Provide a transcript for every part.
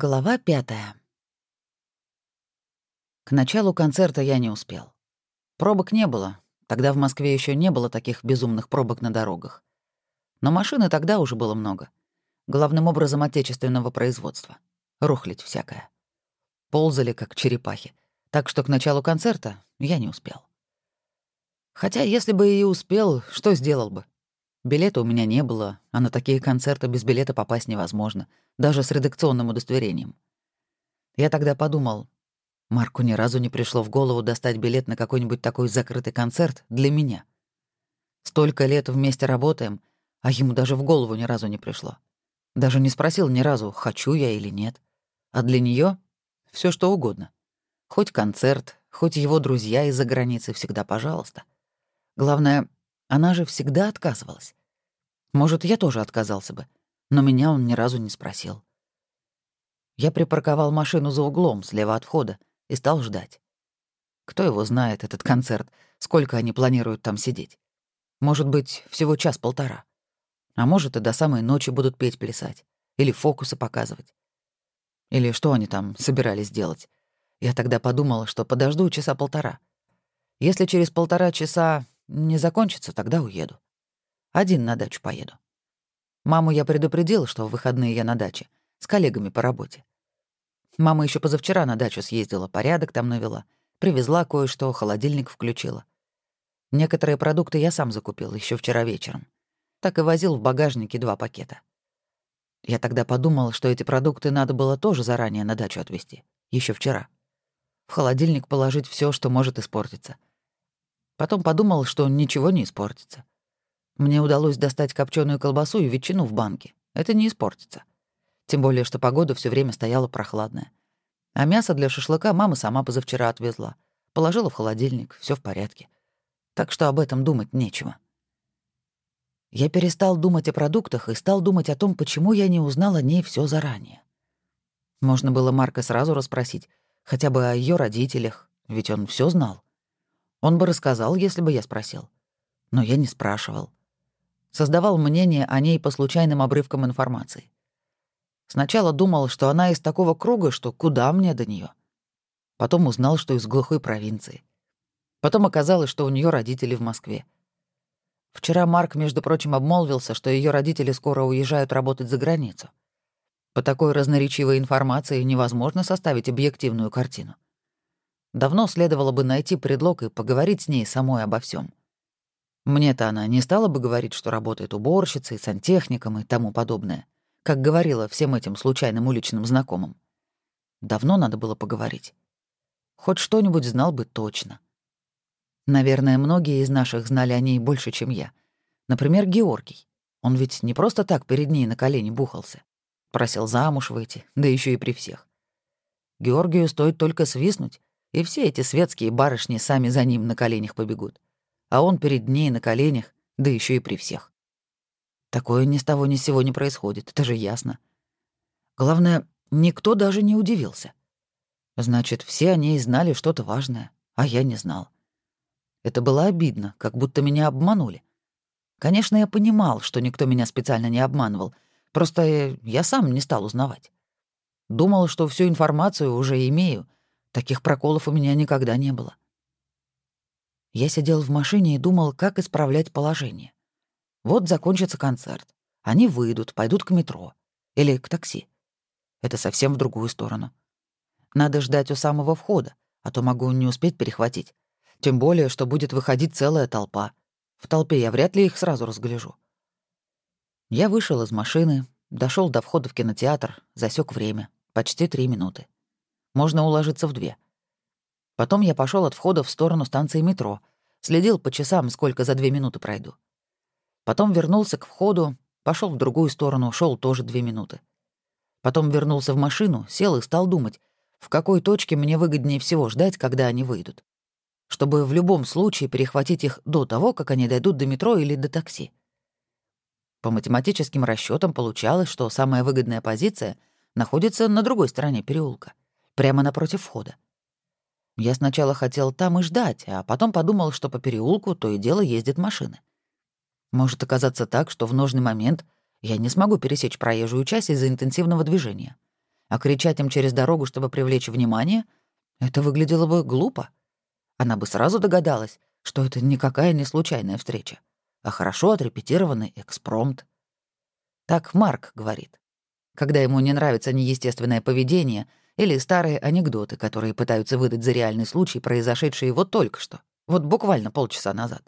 Глава пятая. К началу концерта я не успел. Пробок не было. Тогда в Москве еще не было таких безумных пробок на дорогах. Но машины тогда уже было много. Главным образом отечественного производства. Рухлить всякое. Ползали, как черепахи. Так что к началу концерта я не успел. Хотя, если бы и успел, что сделал бы? Билета у меня не было, а на такие концерты без билета попасть невозможно, даже с редакционным удостоверением. Я тогда подумал, Марку ни разу не пришло в голову достать билет на какой-нибудь такой закрытый концерт для меня. Столько лет вместе работаем, а ему даже в голову ни разу не пришло. Даже не спросил ни разу, хочу я или нет. А для нее все что угодно. Хоть концерт, хоть его друзья из-за границы, всегда пожалуйста. Главное, она же всегда отказывалась. Может, я тоже отказался бы, но меня он ни разу не спросил. Я припарковал машину за углом, слева от входа, и стал ждать. Кто его знает, этот концерт, сколько они планируют там сидеть? Может быть, всего час-полтора. А может, и до самой ночи будут петь-плясать. Или фокусы показывать. Или что они там собирались делать. Я тогда подумала, что подожду часа полтора. Если через полтора часа не закончится, тогда уеду. Один на дачу поеду. Маму я предупредил, что в выходные я на даче, с коллегами по работе. Мама еще позавчера на дачу съездила, порядок там навела, привезла кое-что, холодильник включила. Некоторые продукты я сам закупил еще вчера вечером. Так и возил в багажнике два пакета. Я тогда подумал, что эти продукты надо было тоже заранее на дачу отвезти, еще вчера. В холодильник положить все, что может испортиться — Потом подумал, что ничего не испортится. Мне удалось достать копченую колбасу и ветчину в банке. Это не испортится. Тем более, что погода все время стояла прохладная. А мясо для шашлыка мама сама позавчера отвезла. Положила в холодильник, все в порядке. Так что об этом думать нечего. Я перестал думать о продуктах и стал думать о том, почему я не узнал о ней все заранее. Можно было Марка сразу расспросить, хотя бы о ее родителях, ведь он все знал. Он бы рассказал, если бы я спросил. Но я не спрашивал. Создавал мнение о ней по случайным обрывкам информации. Сначала думал, что она из такого круга, что куда мне до нее. Потом узнал, что из глухой провинции. Потом оказалось, что у нее родители в Москве. Вчера Марк, между прочим, обмолвился, что ее родители скоро уезжают работать за границу. По такой разноречивой информации невозможно составить объективную картину. Давно следовало бы найти предлог и поговорить с ней самой обо всем. Мне-то она не стала бы говорить, что работает уборщицей, сантехником и тому подобное, как говорила всем этим случайным уличным знакомым. Давно надо было поговорить. Хоть что-нибудь знал бы точно. Наверное, многие из наших знали о ней больше, чем я. Например, Георгий. Он ведь не просто так перед ней на колени бухался. Просил замуж выйти, да еще и при всех. Георгию стоит только свистнуть, и все эти светские барышни сами за ним на коленях побегут. А он перед ней на коленях, да еще и при всех. Такое ни с того ни с сего не происходит, это же ясно. Главное, никто даже не удивился. Значит, все о ней знали что-то важное, а я не знал. Это было обидно, как будто меня обманули. Конечно, я понимал, что никто меня специально не обманывал, просто я сам не стал узнавать. Думал, что всю информацию уже имею — Таких проколов у меня никогда не было. Я сидел в машине и думал, как исправлять положение. Вот закончится концерт. Они выйдут, пойдут к метро. Или к такси. Это совсем в другую сторону. Надо ждать у самого входа, а то могу не успеть перехватить. Тем более, что будет выходить целая толпа. В толпе я вряд ли их сразу разгляжу. Я вышел из машины, дошел до входа в кинотеатр, засек время. Почти три минуты. Можно уложиться в две. Потом я пошел от входа в сторону станции метро, следил по часам, сколько за две минуты пройду. Потом вернулся к входу, пошел в другую сторону, шел тоже две минуты. Потом вернулся в машину, сел и стал думать, в какой точке мне выгоднее всего ждать, когда они выйдут. Чтобы в любом случае перехватить их до того, как они дойдут до метро или до такси. По математическим расчетам получалось, что самая выгодная позиция находится на другой стороне переулка прямо напротив входа. Я сначала хотел там и ждать, а потом подумал, что по переулку то и дело ездят машины. Может оказаться так, что в нужный момент я не смогу пересечь проезжую часть из-за интенсивного движения. А кричать им через дорогу, чтобы привлечь внимание, это выглядело бы глупо. Она бы сразу догадалась, что это никакая не случайная встреча, а хорошо отрепетированный экспромт. Так Марк говорит. Когда ему не нравится неестественное поведение или старые анекдоты, которые пытаются выдать за реальный случай, произошедший вот только что, вот буквально полчаса назад.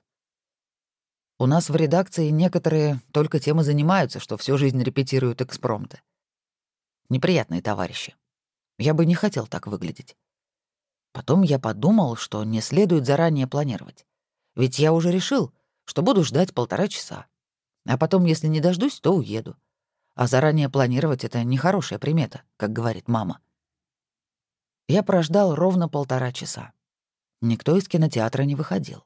У нас в редакции некоторые только тем и занимаются, что всю жизнь репетируют экспромты. Неприятные товарищи. Я бы не хотел так выглядеть. Потом я подумал, что не следует заранее планировать. Ведь я уже решил, что буду ждать полтора часа. А потом, если не дождусь, то уеду. А заранее планировать — это нехорошая примета, как говорит мама. Я прождал ровно полтора часа. Никто из кинотеатра не выходил.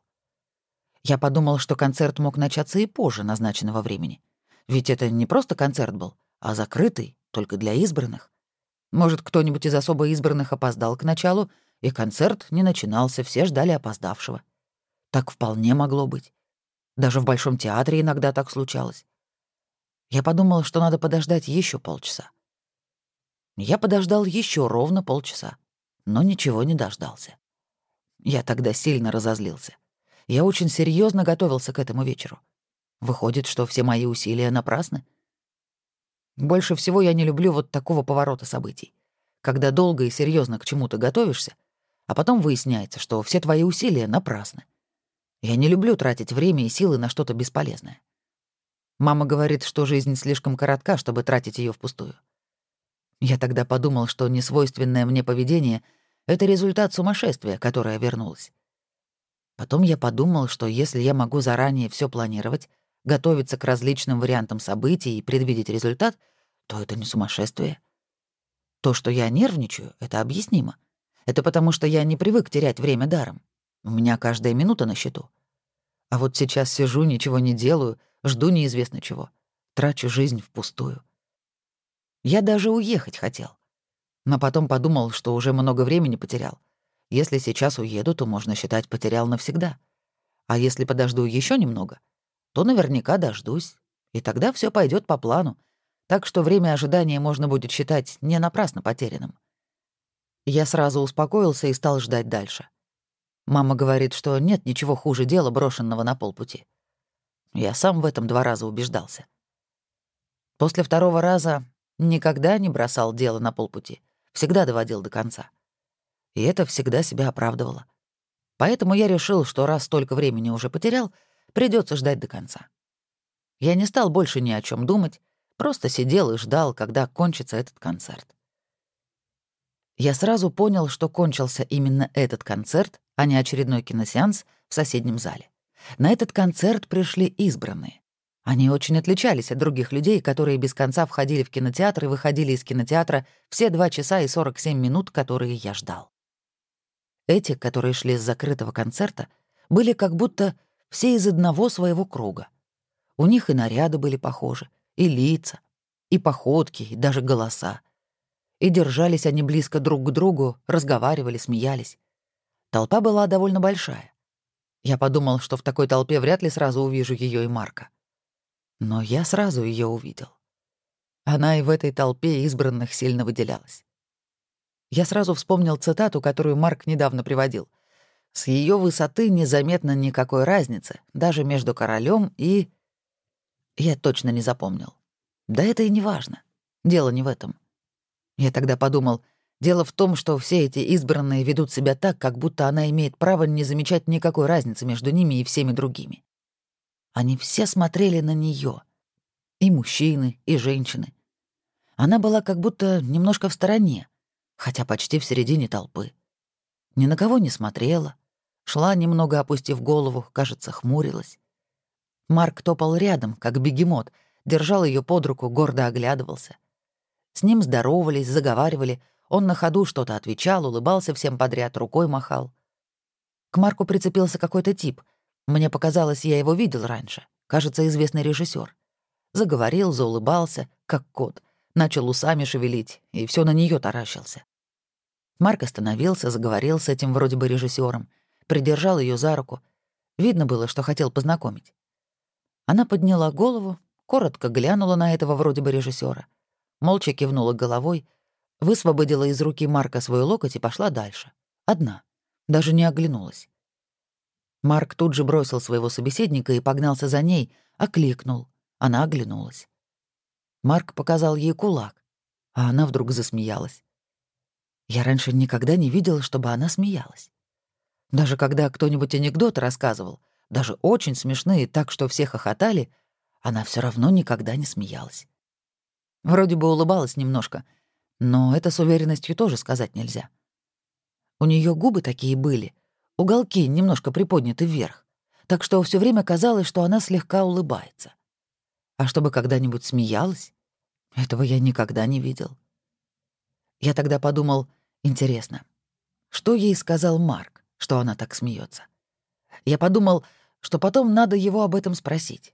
Я подумал, что концерт мог начаться и позже назначенного времени. Ведь это не просто концерт был, а закрытый, только для избранных. Может, кто-нибудь из особо избранных опоздал к началу, и концерт не начинался, все ждали опоздавшего. Так вполне могло быть. Даже в Большом театре иногда так случалось. Я подумал, что надо подождать еще полчаса. Я подождал еще ровно полчаса, но ничего не дождался. Я тогда сильно разозлился. Я очень серьезно готовился к этому вечеру. Выходит, что все мои усилия напрасны. Больше всего я не люблю вот такого поворота событий, когда долго и серьезно к чему-то готовишься, а потом выясняется, что все твои усилия напрасны. Я не люблю тратить время и силы на что-то бесполезное. Мама говорит, что жизнь слишком коротка, чтобы тратить ее впустую. Я тогда подумал, что несвойственное мне поведение — это результат сумасшествия, которое вернулось. Потом я подумал, что если я могу заранее все планировать, готовиться к различным вариантам событий и предвидеть результат, то это не сумасшествие. То, что я нервничаю, это объяснимо. Это потому, что я не привык терять время даром. У меня каждая минута на счету. А вот сейчас сижу, ничего не делаю, жду неизвестно чего. Трачу жизнь впустую. Я даже уехать хотел. Но потом подумал, что уже много времени потерял. Если сейчас уеду, то можно считать, потерял навсегда. А если подожду еще немного, то наверняка дождусь, и тогда все пойдет по плану, так что время ожидания можно будет считать не напрасно потерянным. Я сразу успокоился и стал ждать дальше. Мама говорит, что нет ничего хуже дела, брошенного на полпути. Я сам в этом два раза убеждался. После второго раза никогда не бросал дело на полпути, всегда доводил до конца. И это всегда себя оправдывало. Поэтому я решил, что раз столько времени уже потерял, придется ждать до конца. Я не стал больше ни о чем думать, просто сидел и ждал, когда кончится этот концерт. Я сразу понял, что кончился именно этот концерт, а не очередной киносеанс в соседнем зале. На этот концерт пришли избранные. Они очень отличались от других людей, которые без конца входили в кинотеатр и выходили из кинотеатра все 2 часа и 47 минут, которые я ждал. Эти, которые шли с закрытого концерта, были как будто все из одного своего круга. У них и наряды были похожи, и лица, и походки, и даже голоса. И держались они близко друг к другу, разговаривали, смеялись. Толпа была довольно большая. Я подумал, что в такой толпе вряд ли сразу увижу ее и Марка. Но я сразу ее увидел. Она и в этой толпе избранных сильно выделялась. Я сразу вспомнил цитату, которую Марк недавно приводил. «С ее высоты незаметно никакой разницы, даже между королем и...» Я точно не запомнил. Да это и не важно. Дело не в этом. Я тогда подумал, Дело в том, что все эти избранные ведут себя так, как будто она имеет право не замечать никакой разницы между ними и всеми другими. Они все смотрели на нее, И мужчины, и женщины. Она была как будто немножко в стороне, хотя почти в середине толпы. Ни на кого не смотрела. Шла, немного опустив голову, кажется, хмурилась. Марк топал рядом, как бегемот, держал ее под руку, гордо оглядывался. С ним здоровались, заговаривали — он на ходу что-то отвечал, улыбался всем подряд, рукой махал. К Марку прицепился какой-то тип. Мне показалось, я его видел раньше. Кажется, известный режиссер. Заговорил, заулыбался, как кот. Начал усами шевелить, и все на нее таращился. Марк остановился, заговорил с этим вроде бы режиссером, придержал ее за руку. Видно было, что хотел познакомить. Она подняла голову, коротко глянула на этого вроде бы режиссера, молча кивнула головой, Высвободила из руки Марка свой локоть и пошла дальше. Одна. Даже не оглянулась. Марк тут же бросил своего собеседника и погнался за ней, окликнул. Она оглянулась. Марк показал ей кулак, а она вдруг засмеялась. Я раньше никогда не видела, чтобы она смеялась. Даже когда кто-нибудь анекдоты рассказывал, даже очень смешные, так что все хохотали, она все равно никогда не смеялась. Вроде бы улыбалась немножко, но это с уверенностью тоже сказать нельзя. У нее губы такие были, уголки немножко приподняты вверх, так что все время казалось, что она слегка улыбается. А чтобы когда-нибудь смеялась, этого я никогда не видел. Я тогда подумал, интересно, что ей сказал Марк, что она так смеется? Я подумал, что потом надо его об этом спросить.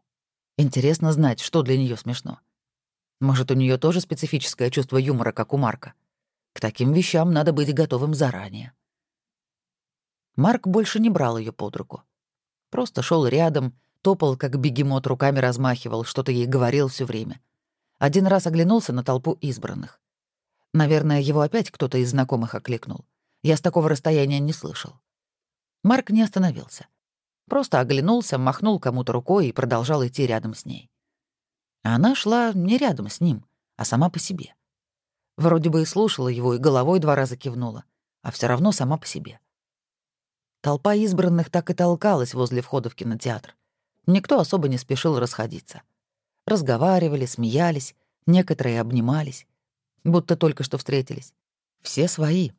Интересно знать, что для нее смешно. Может, у нее тоже специфическое чувство юмора, как у Марка. К таким вещам надо быть готовым заранее. Марк больше не брал ее под руку. Просто шел рядом, топал, как бегемот, руками размахивал, что-то ей говорил все время. Один раз оглянулся на толпу избранных. Наверное, его опять кто-то из знакомых окликнул. Я с такого расстояния не слышал. Марк не остановился. Просто оглянулся, махнул кому-то рукой и продолжал идти рядом с ней. Она шла не рядом с ним, а сама по себе. Вроде бы и слушала его, и головой два раза кивнула, а все равно сама по себе. Толпа избранных так и толкалась возле входа в кинотеатр. Никто особо не спешил расходиться. Разговаривали, смеялись, некоторые обнимались будто только что встретились. Все свои.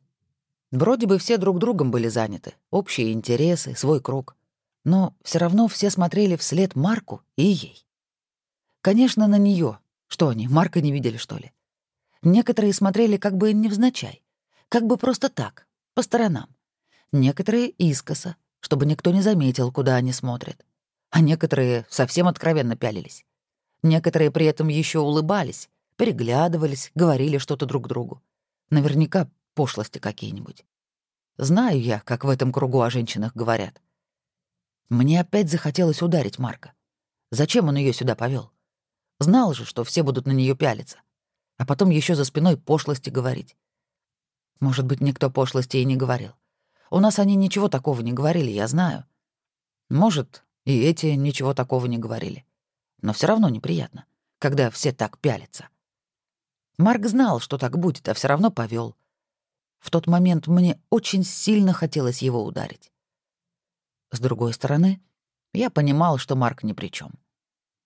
Вроде бы все друг другом были заняты, общие интересы, свой круг. Но все равно все смотрели вслед Марку и ей. Конечно, на нее. Что они, Марка не видели, что ли? Некоторые смотрели как бы невзначай, как бы просто так, по сторонам. Некоторые искоса, чтобы никто не заметил, куда они смотрят. А некоторые совсем откровенно пялились. Некоторые при этом еще улыбались, переглядывались, говорили что-то друг другу. Наверняка пошлости какие-нибудь. Знаю я, как в этом кругу о женщинах говорят. Мне опять захотелось ударить Марка. Зачем он ее сюда повел? Знал же, что все будут на нее пялиться. А потом еще за спиной пошлости говорить. Может быть, никто пошлости и не говорил. У нас они ничего такого не говорили, я знаю. Может, и эти ничего такого не говорили. Но все равно неприятно, когда все так пялятся. Марк знал, что так будет, а все равно повел. В тот момент мне очень сильно хотелось его ударить. С другой стороны, я понимал, что Марк ни при чем.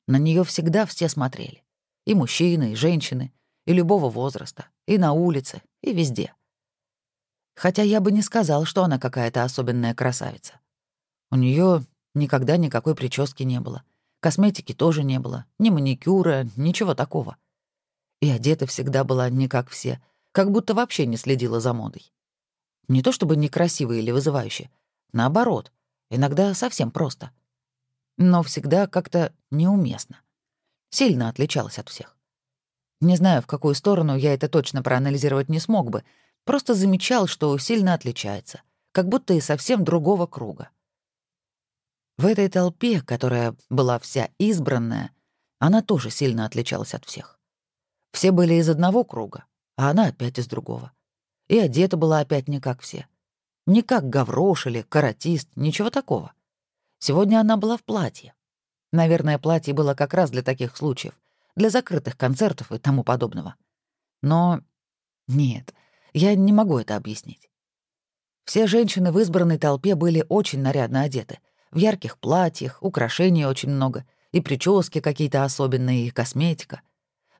На нее всегда все смотрели. И мужчины, и женщины, и любого возраста, и на улице, и везде. Хотя я бы не сказал, что она какая-то особенная красавица. У нее никогда никакой прически не было. Косметики тоже не было, ни маникюра, ничего такого. И одета всегда была не как все, как будто вообще не следила за модой. Не то чтобы некрасивая или вызывающая, наоборот, иногда совсем просто. Но всегда как-то неуместно. Сильно отличалась от всех. Не знаю, в какую сторону я это точно проанализировать не смог бы, просто замечал, что сильно отличается, как будто и совсем другого круга. В этой толпе, которая была вся избранная, она тоже сильно отличалась от всех. Все были из одного круга, а она опять из другого. И одета была опять не как все. Не как гаврош или каратист, ничего такого. Сегодня она была в платье. Наверное, платье было как раз для таких случаев, для закрытых концертов и тому подобного. Но нет, я не могу это объяснить. Все женщины в избранной толпе были очень нарядно одеты. В ярких платьях, украшений очень много, и прически какие-то особенные, и косметика —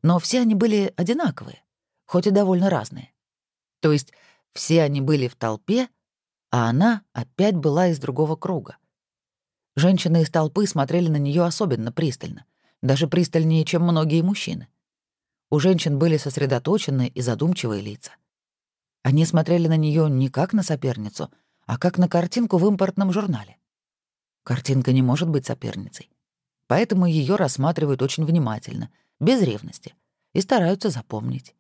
но все они были одинаковые, хоть и довольно разные. То есть все они были в толпе, а она опять была из другого круга. Женщины из толпы смотрели на нее особенно пристально, даже пристальнее, чем многие мужчины. У женщин были сосредоточенные и задумчивые лица. Они смотрели на нее не как на соперницу, а как на картинку в импортном журнале. Картинка не может быть соперницей. Поэтому ее рассматривают очень внимательно — без ревности, и стараются запомнить.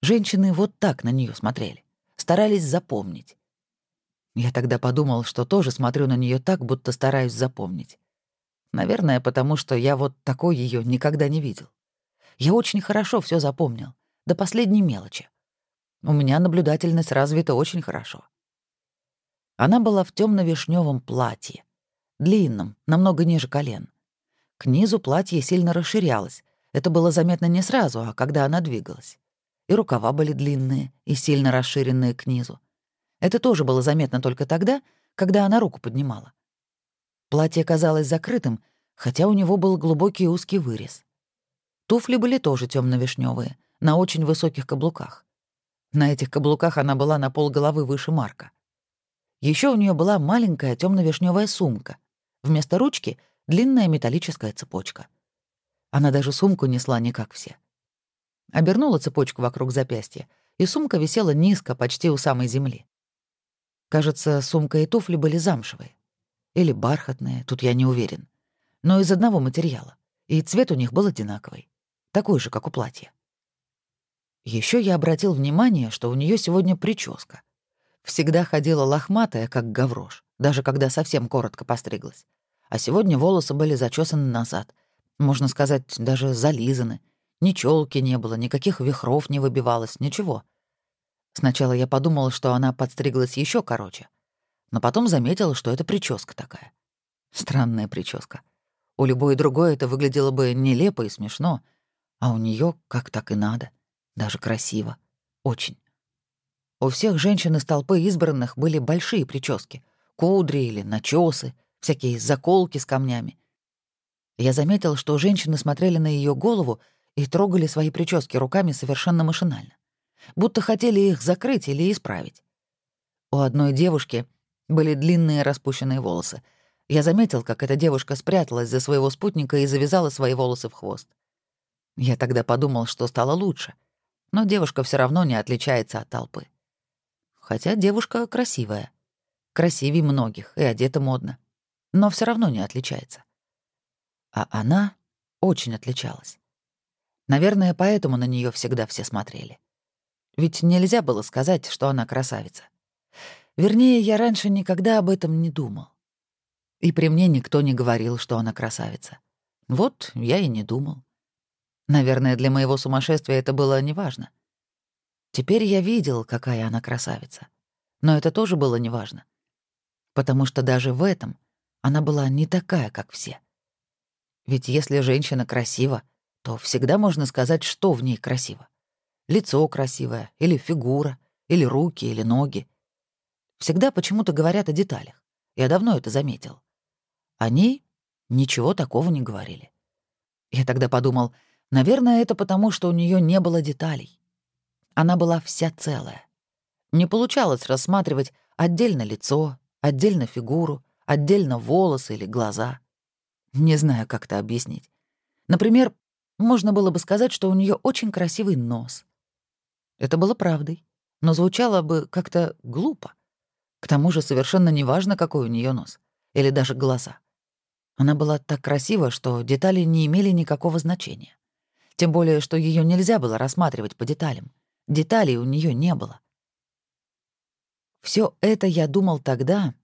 Женщины вот так на нее смотрели, старались запомнить. Я тогда подумал, что тоже смотрю на нее так, будто стараюсь запомнить. Наверное, потому что я вот такой ее никогда не видел. Я очень хорошо все запомнил, до последней мелочи. У меня наблюдательность развита очень хорошо. Она была в темно вишневом платье, длинном, намного ниже колен. К низу платье сильно расширялось. Это было заметно не сразу, а когда она двигалась. И рукава были длинные и сильно расширенные к низу. Это тоже было заметно только тогда, когда она руку поднимала. Платье казалось закрытым, хотя у него был глубокий узкий вырез. Туфли были тоже темно вишневые на очень высоких каблуках. На этих каблуках она была на пол головы выше Марка. Еще у нее была маленькая темно вишневая сумка. Вместо ручки — длинная металлическая цепочка. Она даже сумку несла не как все. Обернула цепочку вокруг запястья, и сумка висела низко, почти у самой земли. Кажется, сумка и туфли были замшевые. Или бархатные, тут я не уверен. Но из одного материала. И цвет у них был одинаковый. Такой же, как у платья. Еще я обратил внимание, что у нее сегодня прическа. Всегда ходила лохматая, как гаврош, даже когда совсем коротко постриглась. А сегодня волосы были зачесаны назад. Можно сказать, даже зализаны. Ни челки не было, никаких вихров не выбивалось, ничего. Сначала я подумал, что она подстриглась еще короче, но потом заметил, что это прическа такая. Странная прическа. У любой другой это выглядело бы нелепо и смешно, а у нее как так и надо. Даже красиво. Очень. У всех женщин из толпы избранных были большие прически. Кудри или начесы, всякие заколки с камнями. Я заметил, что женщины смотрели на ее голову и трогали свои прически руками совершенно машинально будто хотели их закрыть или исправить. У одной девушки были длинные распущенные волосы. Я заметил, как эта девушка спряталась за своего спутника и завязала свои волосы в хвост. Я тогда подумал, что стало лучше. Но девушка все равно не отличается от толпы. Хотя девушка красивая. Красивее многих и одета модно. Но все равно не отличается. А она очень отличалась. Наверное, поэтому на нее всегда все смотрели. Ведь нельзя было сказать, что она красавица. Вернее, я раньше никогда об этом не думал. И при мне никто не говорил, что она красавица. Вот я и не думал. Наверное, для моего сумасшествия это было неважно. Теперь я видел, какая она красавица. Но это тоже было неважно. Потому что даже в этом она была не такая, как все. Ведь если женщина красива, то всегда можно сказать, что в ней красиво. Лицо красивое, или фигура, или руки, или ноги. Всегда почему-то говорят о деталях. Я давно это заметил. Они ничего такого не говорили. Я тогда подумал, наверное, это потому, что у нее не было деталей. Она была вся целая. Не получалось рассматривать отдельно лицо, отдельно фигуру, отдельно волосы или глаза. Не знаю, как это объяснить. Например, можно было бы сказать, что у нее очень красивый нос, это было правдой, но звучало бы как-то глупо. К тому же совершенно неважно, какой у нее нос. Или даже глаза. Она была так красива, что детали не имели никакого значения. Тем более, что ее нельзя было рассматривать по деталям. Деталей у нее не было. Все это я думал тогда,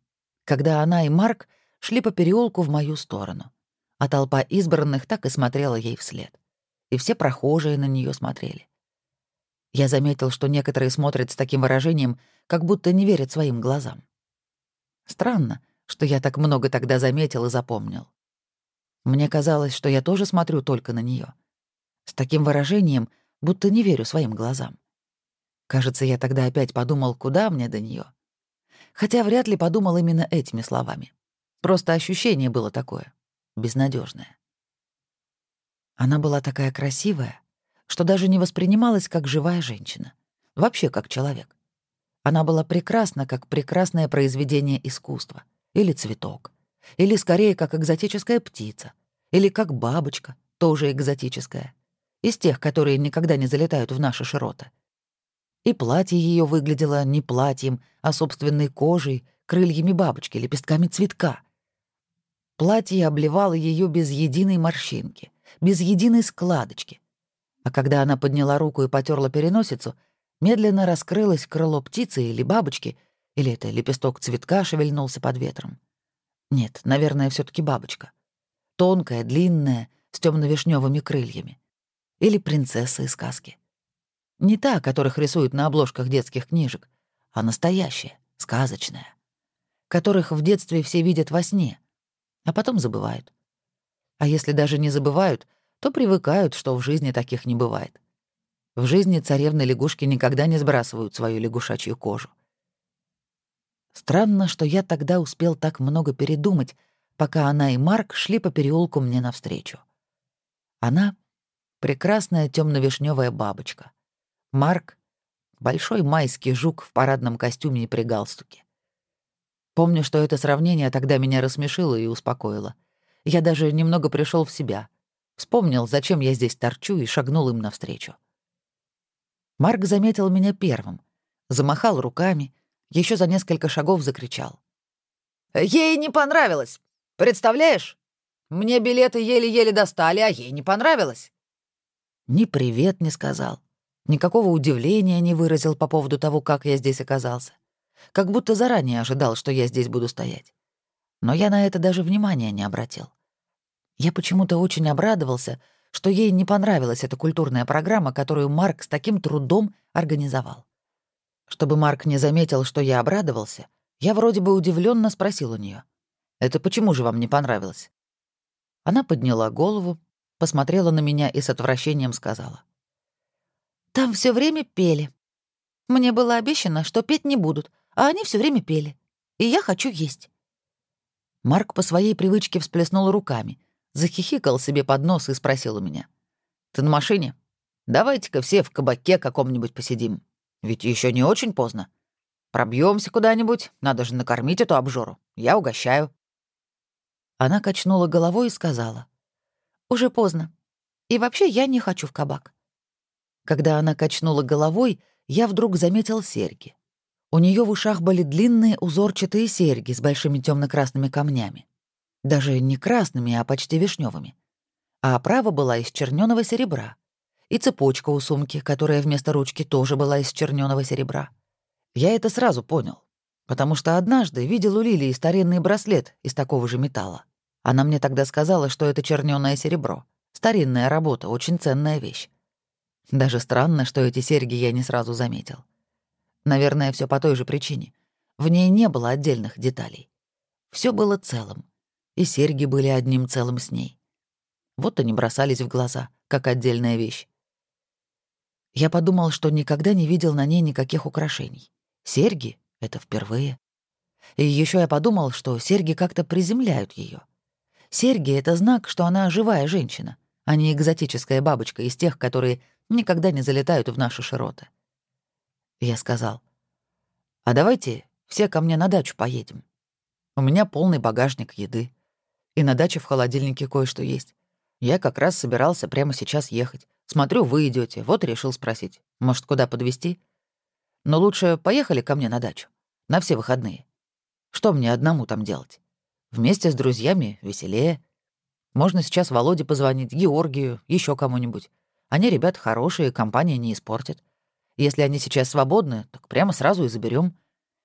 когда она и Марк шли по переулку в мою сторону, а толпа избранных так и смотрела ей вслед. И все прохожие на нее смотрели. Я заметил, что некоторые смотрят с таким выражением, как будто не верят своим глазам. Странно, что я так много тогда заметил и запомнил. Мне казалось, что я тоже смотрю только на нее, С таким выражением, будто не верю своим глазам. Кажется, я тогда опять подумал, куда мне до нее. Хотя вряд ли подумал именно этими словами. Просто ощущение было такое, безнадежное. Она была такая красивая, что даже не воспринималась как живая женщина. Вообще как человек. Она была прекрасна, как прекрасное произведение искусства. Или цветок. Или скорее как экзотическая птица. Или как бабочка, тоже экзотическая. Из тех, которые никогда не залетают в наши широты. И платье ее выглядело не платьем, а собственной кожей, крыльями бабочки, лепестками цветка. Платье обливало ее без единой морщинки, без единой складочки, а когда она подняла руку и потерла переносицу, медленно раскрылось крыло птицы или бабочки, или это лепесток цветка шевельнулся под ветром. Нет, наверное, все таки бабочка. Тонкая, длинная, с темно вишневыми крыльями. Или принцесса из сказки. Не та, которых рисуют на обложках детских книжек, а настоящая, сказочная. Которых в детстве все видят во сне, а потом забывают. А если даже не забывают, то привыкают, что в жизни таких не бывает. В жизни царевны лягушки никогда не сбрасывают свою лягушачью кожу. Странно, что я тогда успел так много передумать, пока она и Марк шли по переулку мне навстречу. Она — прекрасная темно вишневая бабочка. Марк — большой майский жук в парадном костюме и при галстуке. Помню, что это сравнение тогда меня рассмешило и успокоило. Я даже немного пришел в себя. Вспомнил, зачем я здесь торчу, и шагнул им навстречу. Марк заметил меня первым, замахал руками, еще за несколько шагов закричал. «Ей не понравилось! Представляешь? Мне билеты еле-еле достали, а ей не понравилось!» Ни привет не сказал, никакого удивления не выразил по поводу того, как я здесь оказался. Как будто заранее ожидал, что я здесь буду стоять. Но я на это даже внимания не обратил. Я почему-то очень обрадовался, что ей не понравилась эта культурная программа, которую Марк с таким трудом организовал. Чтобы Марк не заметил, что я обрадовался, я вроде бы удивленно спросил у нее: «Это почему же вам не понравилось?» Она подняла голову, посмотрела на меня и с отвращением сказала. «Там все время пели. Мне было обещано, что петь не будут, а они все время пели. И я хочу есть». Марк по своей привычке всплеснул руками, захихикал себе под нос и спросил у меня. «Ты на машине? Давайте-ка все в кабаке каком-нибудь посидим. Ведь еще не очень поздно. Пробьемся куда-нибудь, надо же накормить эту обжору. Я угощаю». Она качнула головой и сказала. «Уже поздно. И вообще я не хочу в кабак». Когда она качнула головой, я вдруг заметил серьги. У нее в ушах были длинные узорчатые серьги с большими темно красными камнями. Даже не красными, а почти вишневыми. А оправа была из черненого серебра. И цепочка у сумки, которая вместо ручки тоже была из черненого серебра. Я это сразу понял, потому что однажды видел у Лилии старинный браслет из такого же металла. Она мне тогда сказала, что это чернёное серебро. Старинная работа, очень ценная вещь. Даже странно, что эти серьги я не сразу заметил. Наверное, все по той же причине. В ней не было отдельных деталей. Все было целым и серьги были одним целым с ней. Вот они бросались в глаза, как отдельная вещь. Я подумал, что никогда не видел на ней никаких украшений. Серьги — это впервые. И еще я подумал, что серьги как-то приземляют ее. Серьги — это знак, что она живая женщина, а не экзотическая бабочка из тех, которые никогда не залетают в наши широты. Я сказал, «А давайте все ко мне на дачу поедем. У меня полный багажник еды. И на даче в холодильнике кое-что есть. Я как раз собирался прямо сейчас ехать. Смотрю, вы идете, вот решил спросить. Может, куда подвезти? Но лучше поехали ко мне на дачу. На все выходные. Что мне одному там делать? Вместе с друзьями веселее. Можно сейчас Володе позвонить, Георгию, еще кому-нибудь. Они, ребята, хорошие, компания не испортит. Если они сейчас свободны, так прямо сразу и заберем.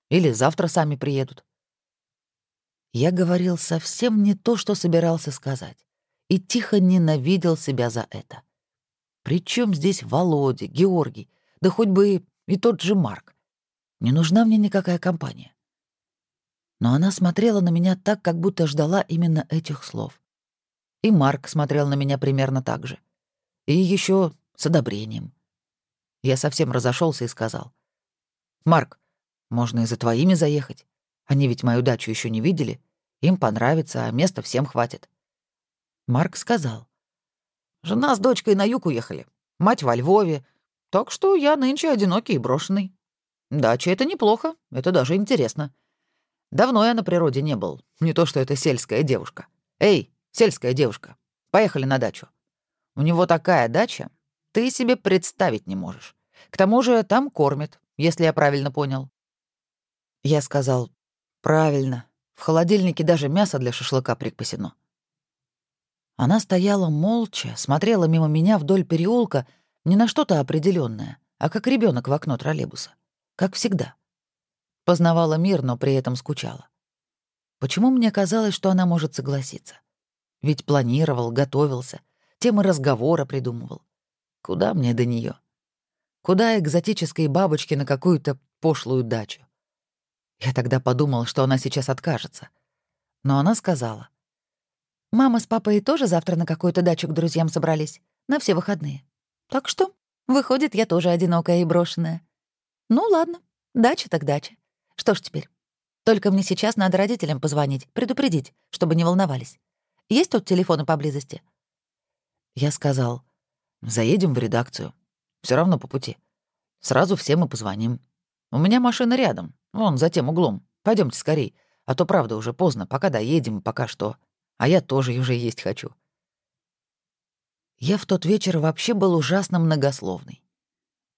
Или завтра сами приедут. Я говорил совсем не то, что собирался сказать, и тихо ненавидел себя за это. Причем здесь Володя, Георгий, да хоть бы и тот же Марк? Не нужна мне никакая компания. Но она смотрела на меня так, как будто ждала именно этих слов. И Марк смотрел на меня примерно так же. И еще с одобрением. Я совсем разошелся и сказал. «Марк, можно и за твоими заехать. Они ведь мою дачу еще не видели. Им понравится, а места всем хватит. Марк сказал. Жена с дочкой на юг уехали. Мать во Львове. Так что я нынче одинокий и брошенный. Дача — это неплохо, это даже интересно. Давно я на природе не был. Не то, что это сельская девушка. Эй, сельская девушка, поехали на дачу. У него такая дача, ты себе представить не можешь. К тому же там кормят, если я правильно понял. Я сказал, правильно. В холодильнике даже мясо для шашлыка припасено. Она стояла молча, смотрела мимо меня вдоль переулка не на что-то определенное, а как ребенок в окно троллейбуса. Как всегда. Познавала мир, но при этом скучала. Почему мне казалось, что она может согласиться? Ведь планировал, готовился, темы разговора придумывал. Куда мне до нее? Куда экзотической бабочке на какую-то пошлую дачу? Я тогда подумал, что она сейчас откажется. Но она сказала. «Мама с папой тоже завтра на какую-то дачу к друзьям собрались, на все выходные. Так что, выходит, я тоже одинокая и брошенная. Ну ладно, дача так дача. Что ж теперь? Только мне сейчас надо родителям позвонить, предупредить, чтобы не волновались. Есть тут телефоны поблизости?» Я сказал, «Заедем в редакцию. Все равно по пути. Сразу всем и позвоним. У меня машина рядом, вон за тем углом. Пойдемте скорей, а то правда уже поздно, пока доедем, пока что. А я тоже уже есть хочу». Я в тот вечер вообще был ужасно многословный.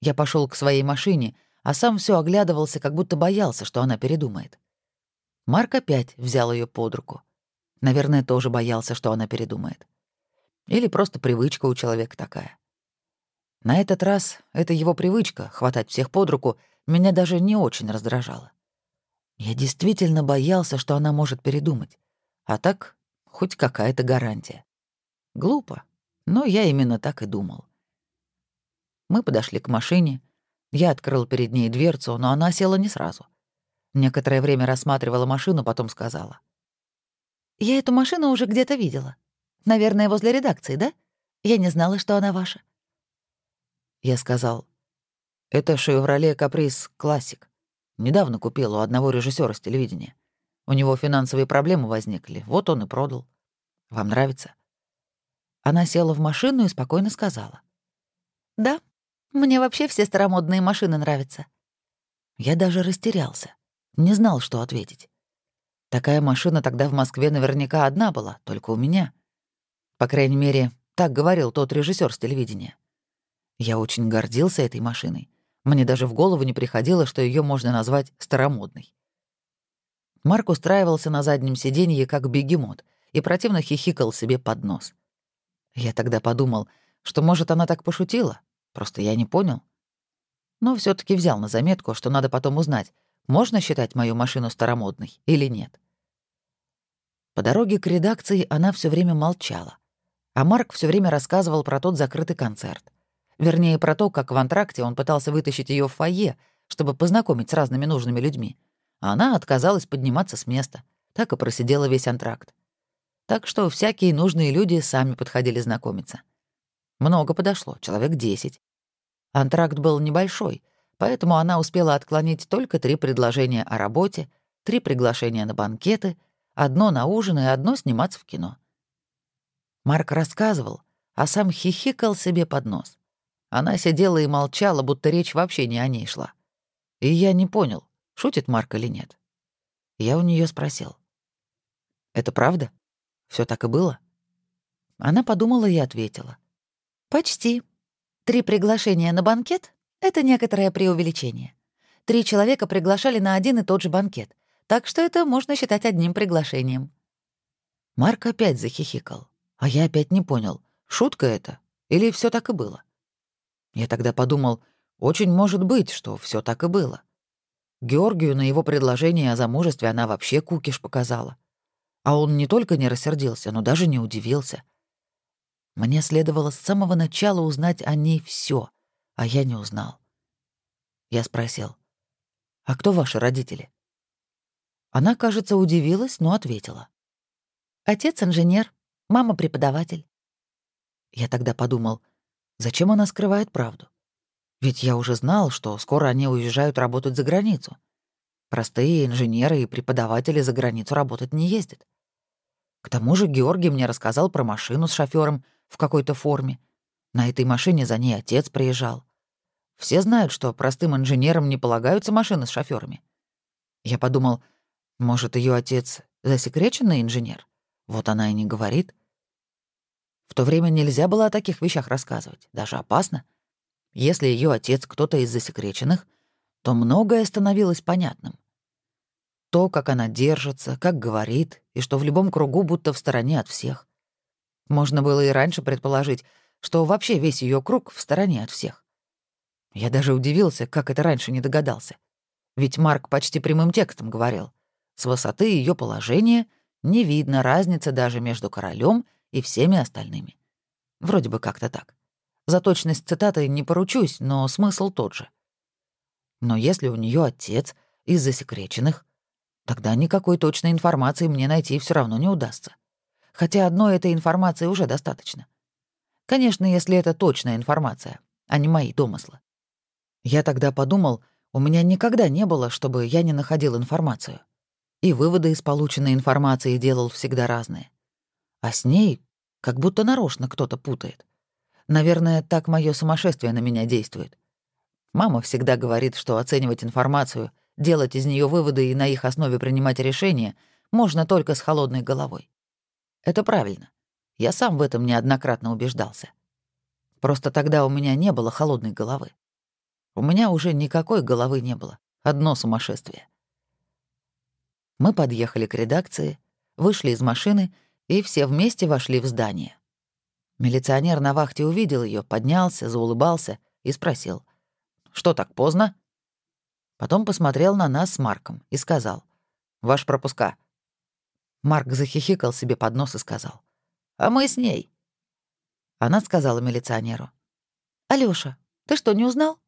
Я пошел к своей машине, а сам все оглядывался, как будто боялся, что она передумает. Марк опять взял ее под руку. Наверное, тоже боялся, что она передумает. Или просто привычка у человека такая. На этот раз это его привычка — хватать всех под руку — меня даже не очень раздражала. Я действительно боялся, что она может передумать. А так, хоть какая-то гарантия. Глупо, но я именно так и думал. Мы подошли к машине. Я открыл перед ней дверцу, но она села не сразу. Некоторое время рассматривала машину, потом сказала. «Я эту машину уже где-то видела. Наверное, возле редакции, да? Я не знала, что она ваша». Я сказал, «Это «Шевроле Каприз Классик». Недавно купил у одного режиссера с телевидения. У него финансовые проблемы возникли, вот он и продал. Вам нравится?» Она села в машину и спокойно сказала. «Да, мне вообще все старомодные машины нравятся». Я даже растерялся, не знал, что ответить. Такая машина тогда в Москве наверняка одна была, только у меня. По крайней мере, так говорил тот режиссер с телевидения. Я очень гордился этой машиной. Мне даже в голову не приходило, что ее можно назвать старомодной. Марк устраивался на заднем сиденье, как бегемот, и противно хихикал себе под нос. Я тогда подумал, что, может, она так пошутила, просто я не понял. Но все таки взял на заметку, что надо потом узнать, можно считать мою машину старомодной или нет. По дороге к редакции она все время молчала, а Марк все время рассказывал про тот закрытый концерт. Вернее, про то, как в антракте он пытался вытащить ее в фойе, чтобы познакомить с разными нужными людьми. А она отказалась подниматься с места. Так и просидела весь антракт. Так что всякие нужные люди сами подходили знакомиться. Много подошло, человек десять. Антракт был небольшой, поэтому она успела отклонить только три предложения о работе, три приглашения на банкеты, одно на ужин и одно сниматься в кино. Марк рассказывал, а сам хихикал себе под нос. Она сидела и молчала, будто речь вообще не о ней шла. И я не понял, шутит Марк или нет. Я у нее спросил. «Это правда? Все так и было?» Она подумала и ответила. «Почти. Три приглашения на банкет — это некоторое преувеличение. Три человека приглашали на один и тот же банкет, так что это можно считать одним приглашением». Марк опять захихикал, а я опять не понял, шутка это или все так и было. Я тогда подумал, очень может быть, что все так и было. Георгию на его предложение о замужестве она вообще кукиш показала. А он не только не рассердился, но даже не удивился. Мне следовало с самого начала узнать о ней все, а я не узнал. Я спросил, «А кто ваши родители?» Она, кажется, удивилась, но ответила. «Отец инженер, мама преподаватель». Я тогда подумал, Зачем она скрывает правду? Ведь я уже знал, что скоро они уезжают работать за границу. Простые инженеры и преподаватели за границу работать не ездят. К тому же Георгий мне рассказал про машину с шофёром в какой-то форме. На этой машине за ней отец приезжал. Все знают, что простым инженерам не полагаются машины с шофёрами. Я подумал, может, ее отец засекреченный инженер? Вот она и не говорит. В то время нельзя было о таких вещах рассказывать, даже опасно. Если ее отец кто-то из засекреченных, то многое становилось понятным. То, как она держится, как говорит, и что в любом кругу будто в стороне от всех. Можно было и раньше предположить, что вообще весь ее круг в стороне от всех. Я даже удивился, как это раньше не догадался. Ведь Марк почти прямым текстом говорил. С высоты ее положения не видно разницы даже между королем и всеми остальными. Вроде бы как-то так. За точность цитаты не поручусь, но смысл тот же. Но если у нее отец из засекреченных, тогда никакой точной информации мне найти все равно не удастся. Хотя одной этой информации уже достаточно. Конечно, если это точная информация, а не мои домыслы. Я тогда подумал, у меня никогда не было, чтобы я не находил информацию. И выводы из полученной информации делал всегда разные. А с ней как будто нарочно кто-то путает. Наверное, так мое сумасшествие на меня действует. Мама всегда говорит, что оценивать информацию, делать из нее выводы и на их основе принимать решения можно только с холодной головой. Это правильно. Я сам в этом неоднократно убеждался. Просто тогда у меня не было холодной головы. У меня уже никакой головы не было. Одно сумасшествие. Мы подъехали к редакции, вышли из машины и все вместе вошли в здание. Милиционер на вахте увидел ее, поднялся, заулыбался и спросил. «Что так поздно?» Потом посмотрел на нас с Марком и сказал. «Ваш пропуска». Марк захихикал себе под нос и сказал. «А мы с ней». Она сказала милиционеру. «Алёша, ты что, не узнал?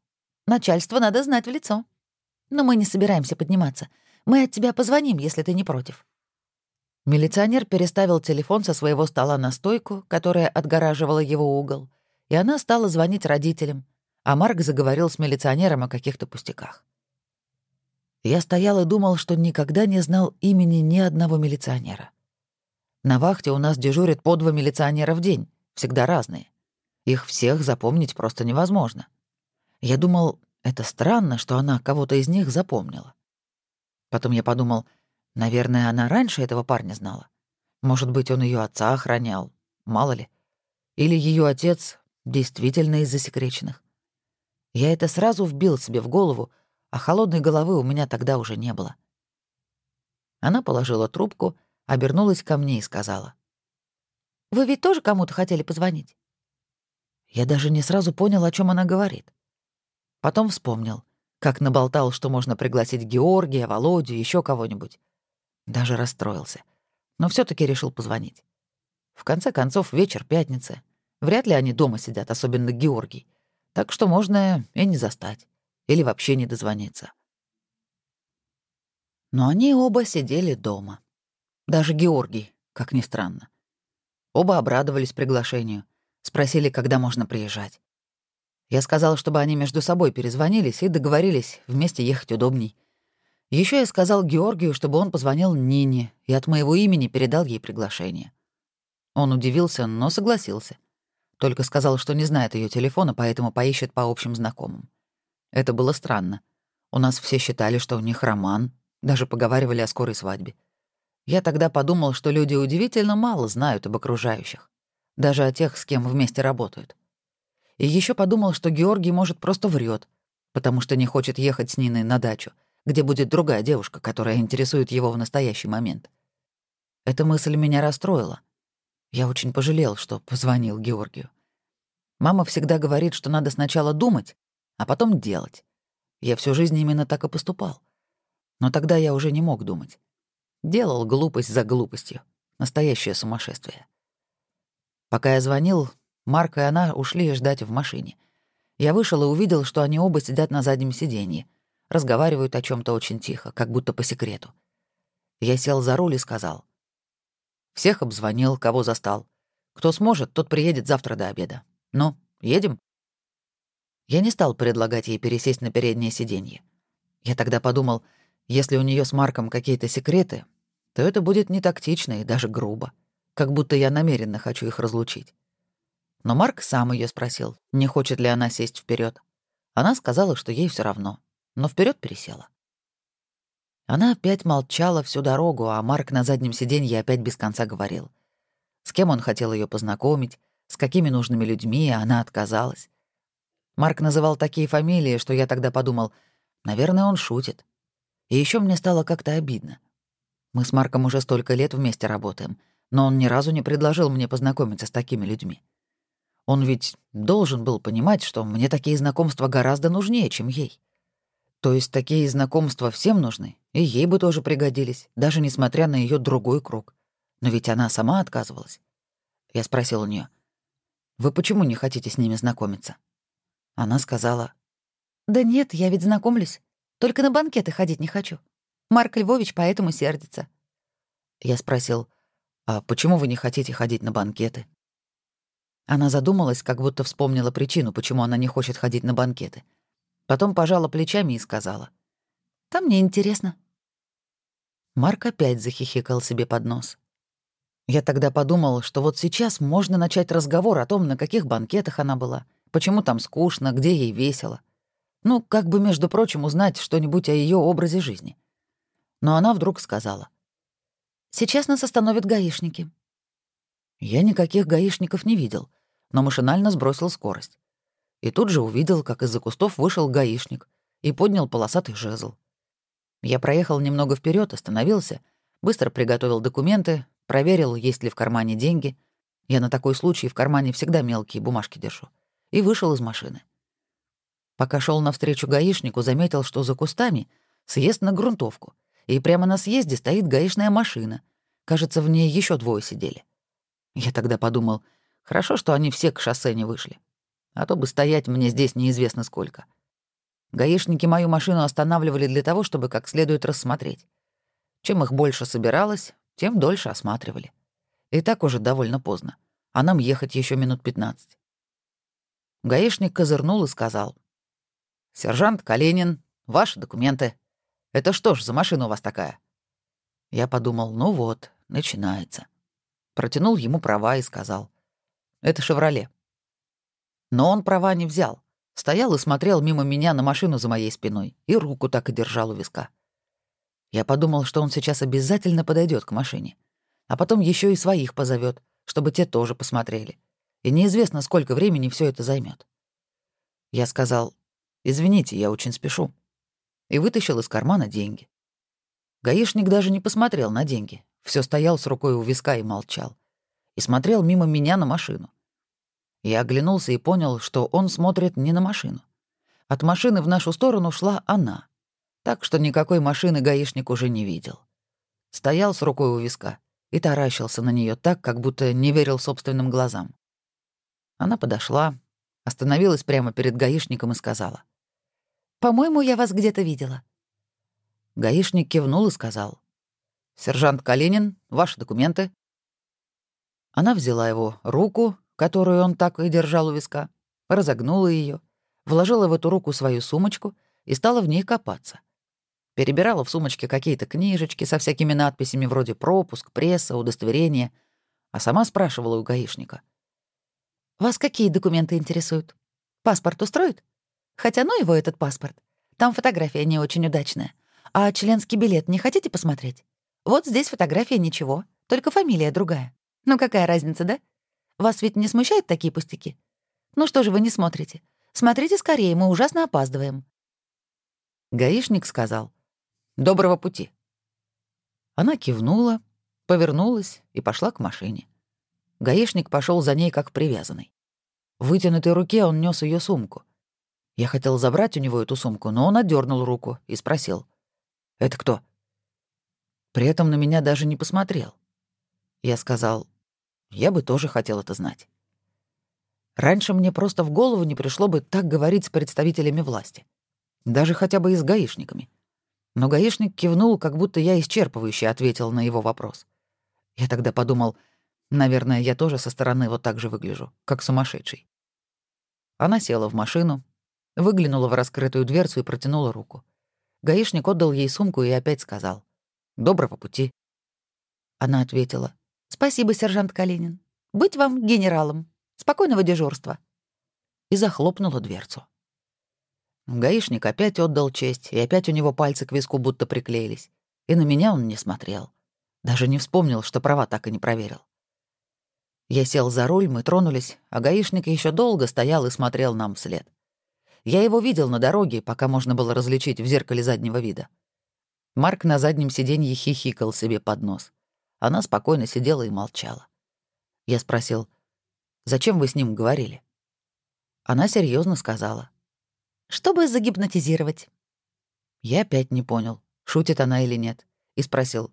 Начальство надо знать в лицо. Но мы не собираемся подниматься. Мы от тебя позвоним, если ты не против». Милиционер переставил телефон со своего стола на стойку, которая отгораживала его угол, и она стала звонить родителям, а Марк заговорил с милиционером о каких-то пустяках. Я стоял и думал, что никогда не знал имени ни одного милиционера. На вахте у нас дежурят по два милиционера в день, всегда разные. Их всех запомнить просто невозможно. Я думал, это странно, что она кого-то из них запомнила. Потом я подумал, наверное, она раньше этого парня знала. Может быть, он ее отца охранял, мало ли. Или ее отец действительно из засекреченных. Я это сразу вбил себе в голову, а холодной головы у меня тогда уже не было. Она положила трубку, обернулась ко мне и сказала. «Вы ведь тоже кому-то хотели позвонить?» Я даже не сразу понял, о чем она говорит. Потом вспомнил, как наболтал, что можно пригласить Георгия, Володю, еще кого-нибудь. Даже расстроился. Но все таки решил позвонить. В конце концов, вечер пятницы. Вряд ли они дома сидят, особенно Георгий. Так что можно и не застать или вообще не дозвониться. Но они оба сидели дома. Даже Георгий, как ни странно. Оба обрадовались приглашению, спросили, когда можно приезжать. Я сказал, чтобы они между собой перезвонились и договорились вместе ехать удобней. Еще я сказал Георгию, чтобы он позвонил Нине и от моего имени передал ей приглашение. Он удивился, но согласился. Только сказал, что не знает ее телефона, поэтому поищет по общим знакомым. Это было странно. У нас все считали, что у них роман, даже поговаривали о скорой свадьбе. Я тогда подумал, что люди удивительно мало знают об окружающих, даже о тех, с кем вместе работают. И еще подумал, что Георгий, может, просто врет, потому что не хочет ехать с Ниной на дачу, где будет другая девушка, которая интересует его в настоящий момент. Эта мысль меня расстроила. Я очень пожалел, что позвонил Георгию. Мама всегда говорит, что надо сначала думать, а потом делать. Я всю жизнь именно так и поступал. Но тогда я уже не мог думать. Делал глупость за глупостью. Настоящее сумасшествие. Пока я звонил, Марк и она ушли ждать в машине. Я вышел и увидел, что они оба сидят на заднем сиденье, разговаривают о чем то очень тихо, как будто по секрету. Я сел за руль и сказал. Всех обзвонил, кого застал. Кто сможет, тот приедет завтра до обеда. Ну, едем? Я не стал предлагать ей пересесть на переднее сиденье. Я тогда подумал, если у нее с Марком какие-то секреты, то это будет не тактично и даже грубо, как будто я намеренно хочу их разлучить. Но Марк сам ее спросил, не хочет ли она сесть вперед. Она сказала, что ей все равно, но вперед пересела. Она опять молчала всю дорогу, а Марк на заднем сиденье опять без конца говорил. С кем он хотел ее познакомить, с какими нужными людьми, а она отказалась. Марк называл такие фамилии, что я тогда подумал, наверное, он шутит. И еще мне стало как-то обидно. Мы с Марком уже столько лет вместе работаем, но он ни разу не предложил мне познакомиться с такими людьми. Он ведь должен был понимать, что мне такие знакомства гораздо нужнее, чем ей. То есть такие знакомства всем нужны, и ей бы тоже пригодились, даже несмотря на ее другой круг. Но ведь она сама отказывалась. Я спросил у нее: Вы почему не хотите с ними знакомиться?» Она сказала, «Да нет, я ведь знакомлюсь. Только на банкеты ходить не хочу. Марк Львович поэтому сердится». Я спросил, «А почему вы не хотите ходить на банкеты?» Она задумалась, как будто вспомнила причину, почему она не хочет ходить на банкеты. Потом пожала плечами и сказала, «Там мне интересно». Марк опять захихикал себе под нос. Я тогда подумал, что вот сейчас можно начать разговор о том, на каких банкетах она была, почему там скучно, где ей весело. Ну, как бы, между прочим, узнать что-нибудь о ее образе жизни. Но она вдруг сказала. «Сейчас нас остановят гаишники». Я никаких гаишников не видел, но машинально сбросил скорость. И тут же увидел, как из-за кустов вышел гаишник и поднял полосатый жезл. Я проехал немного вперед, остановился, быстро приготовил документы, проверил, есть ли в кармане деньги. Я на такой случай в кармане всегда мелкие бумажки держу. И вышел из машины. Пока шел навстречу гаишнику, заметил, что за кустами съезд на грунтовку, и прямо на съезде стоит гаишная машина. Кажется, в ней еще двое сидели. Я тогда подумал, хорошо, что они все к шоссе не вышли. А то бы стоять мне здесь неизвестно сколько. Гаишники мою машину останавливали для того, чтобы как следует рассмотреть. Чем их больше собиралось, тем дольше осматривали. И так уже довольно поздно, а нам ехать еще минут пятнадцать. Гаишник козырнул и сказал. «Сержант Калинин, ваши документы. Это что ж за машина у вас такая?» Я подумал, ну вот, начинается. Протянул ему права и сказал. «Это «Шевроле». Но он права не взял. Стоял и смотрел мимо меня на машину за моей спиной и руку так и держал у виска. Я подумал, что он сейчас обязательно подойдет к машине, а потом еще и своих позовет, чтобы те тоже посмотрели. И неизвестно, сколько времени все это займет. Я сказал, «Извините, я очень спешу», и вытащил из кармана деньги. Гаишник даже не посмотрел на деньги, все стоял с рукой у виска и молчал. И смотрел мимо меня на машину. Я оглянулся и понял, что он смотрит не на машину. От машины в нашу сторону шла она. Так что никакой машины гаишник уже не видел. Стоял с рукой у виска и таращился на нее так, как будто не верил собственным глазам. Она подошла, остановилась прямо перед гаишником и сказала. «По-моему, я вас где-то видела». Гаишник кивнул и сказал. «Сержант Калинин, ваши документы». Она взяла его руку, которую он так и держал у виска, разогнула ее, вложила в эту руку свою сумочку и стала в ней копаться. Перебирала в сумочке какие-то книжечки со всякими надписями вроде «пропуск», «пресса», «удостоверение», а сама спрашивала у гаишника. «Вас какие документы интересуют? Паспорт устроит? Хотя ну его этот паспорт. Там фотография не очень удачная. А членский билет не хотите посмотреть? Вот здесь фотография ничего, только фамилия другая. Ну какая разница, да?» Вас ведь не смущают такие пустяки? Ну что же вы не смотрите? Смотрите скорее, мы ужасно опаздываем». Гаишник сказал «Доброго пути». Она кивнула, повернулась и пошла к машине. Гаишник пошел за ней как привязанный. В вытянутой руке он нес ее сумку. Я хотел забрать у него эту сумку, но он отдернул руку и спросил. «Это кто?» При этом на меня даже не посмотрел. Я сказал, я бы тоже хотел это знать. Раньше мне просто в голову не пришло бы так говорить с представителями власти. Даже хотя бы и с гаишниками. Но гаишник кивнул, как будто я исчерпывающе ответил на его вопрос. Я тогда подумал, наверное, я тоже со стороны вот так же выгляжу, как сумасшедший. Она села в машину, выглянула в раскрытую дверцу и протянула руку. Гаишник отдал ей сумку и опять сказал «Доброго пути». Она ответила «Спасибо, сержант Калинин. Быть вам генералом. Спокойного дежурства». И захлопнула дверцу. Гаишник опять отдал честь, и опять у него пальцы к виску будто приклеились. И на меня он не смотрел. Даже не вспомнил, что права так и не проверил. Я сел за руль, мы тронулись, а гаишник еще долго стоял и смотрел нам вслед. Я его видел на дороге, пока можно было различить в зеркале заднего вида. Марк на заднем сиденье хихикал себе под нос. Она спокойно сидела и молчала. Я спросил, «Зачем вы с ним говорили?» Она серьезно сказала, «Чтобы загипнотизировать». Я опять не понял, шутит она или нет, и спросил,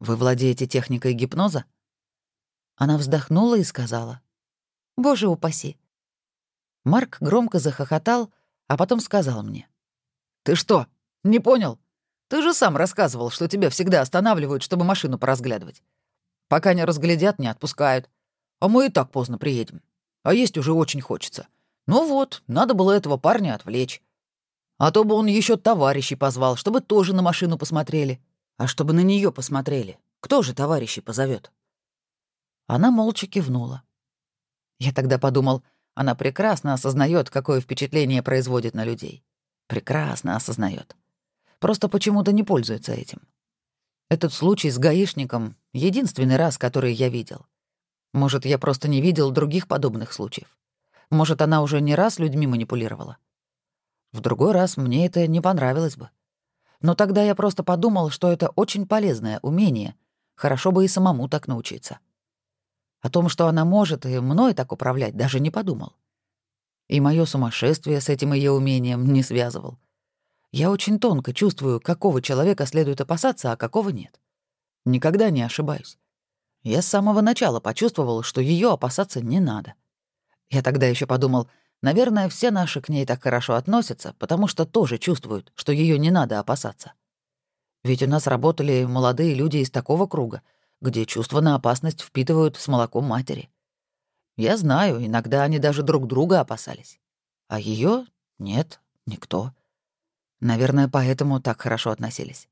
«Вы владеете техникой гипноза?» Она вздохнула и сказала, Боже упаси. Марк громко захохотал, а потом сказал мне. «Ты что, не понял? Ты же сам рассказывал, что тебя всегда останавливают, чтобы машину поразглядывать. Пока не разглядят, не отпускают. А мы и так поздно приедем. А есть уже очень хочется. Ну вот, надо было этого парня отвлечь. А то бы он еще товарищей позвал, чтобы тоже на машину посмотрели. А чтобы на нее посмотрели, кто же товарищей позовет? Она молча кивнула. Я тогда подумал, она прекрасно осознает, какое впечатление производит на людей. Прекрасно осознает. Просто почему-то не пользуется этим. Этот случай с гаишником — единственный раз, который я видел. Может, я просто не видел других подобных случаев. Может, она уже не раз людьми манипулировала. В другой раз мне это не понравилось бы. Но тогда я просто подумал, что это очень полезное умение. Хорошо бы и самому так научиться. О том, что она может и мной так управлять, даже не подумал. И мое сумасшествие с этим ее умением не связывал. Я очень тонко чувствую, какого человека следует опасаться, а какого нет. Никогда не ошибаюсь. Я с самого начала почувствовал, что ее опасаться не надо. Я тогда еще подумал, наверное, все наши к ней так хорошо относятся, потому что тоже чувствуют, что ее не надо опасаться. Ведь у нас работали молодые люди из такого круга, где чувства на опасность впитывают с молоком матери. Я знаю, иногда они даже друг друга опасались. А ее нет, никто. Наверное, поэтому так хорошо относились.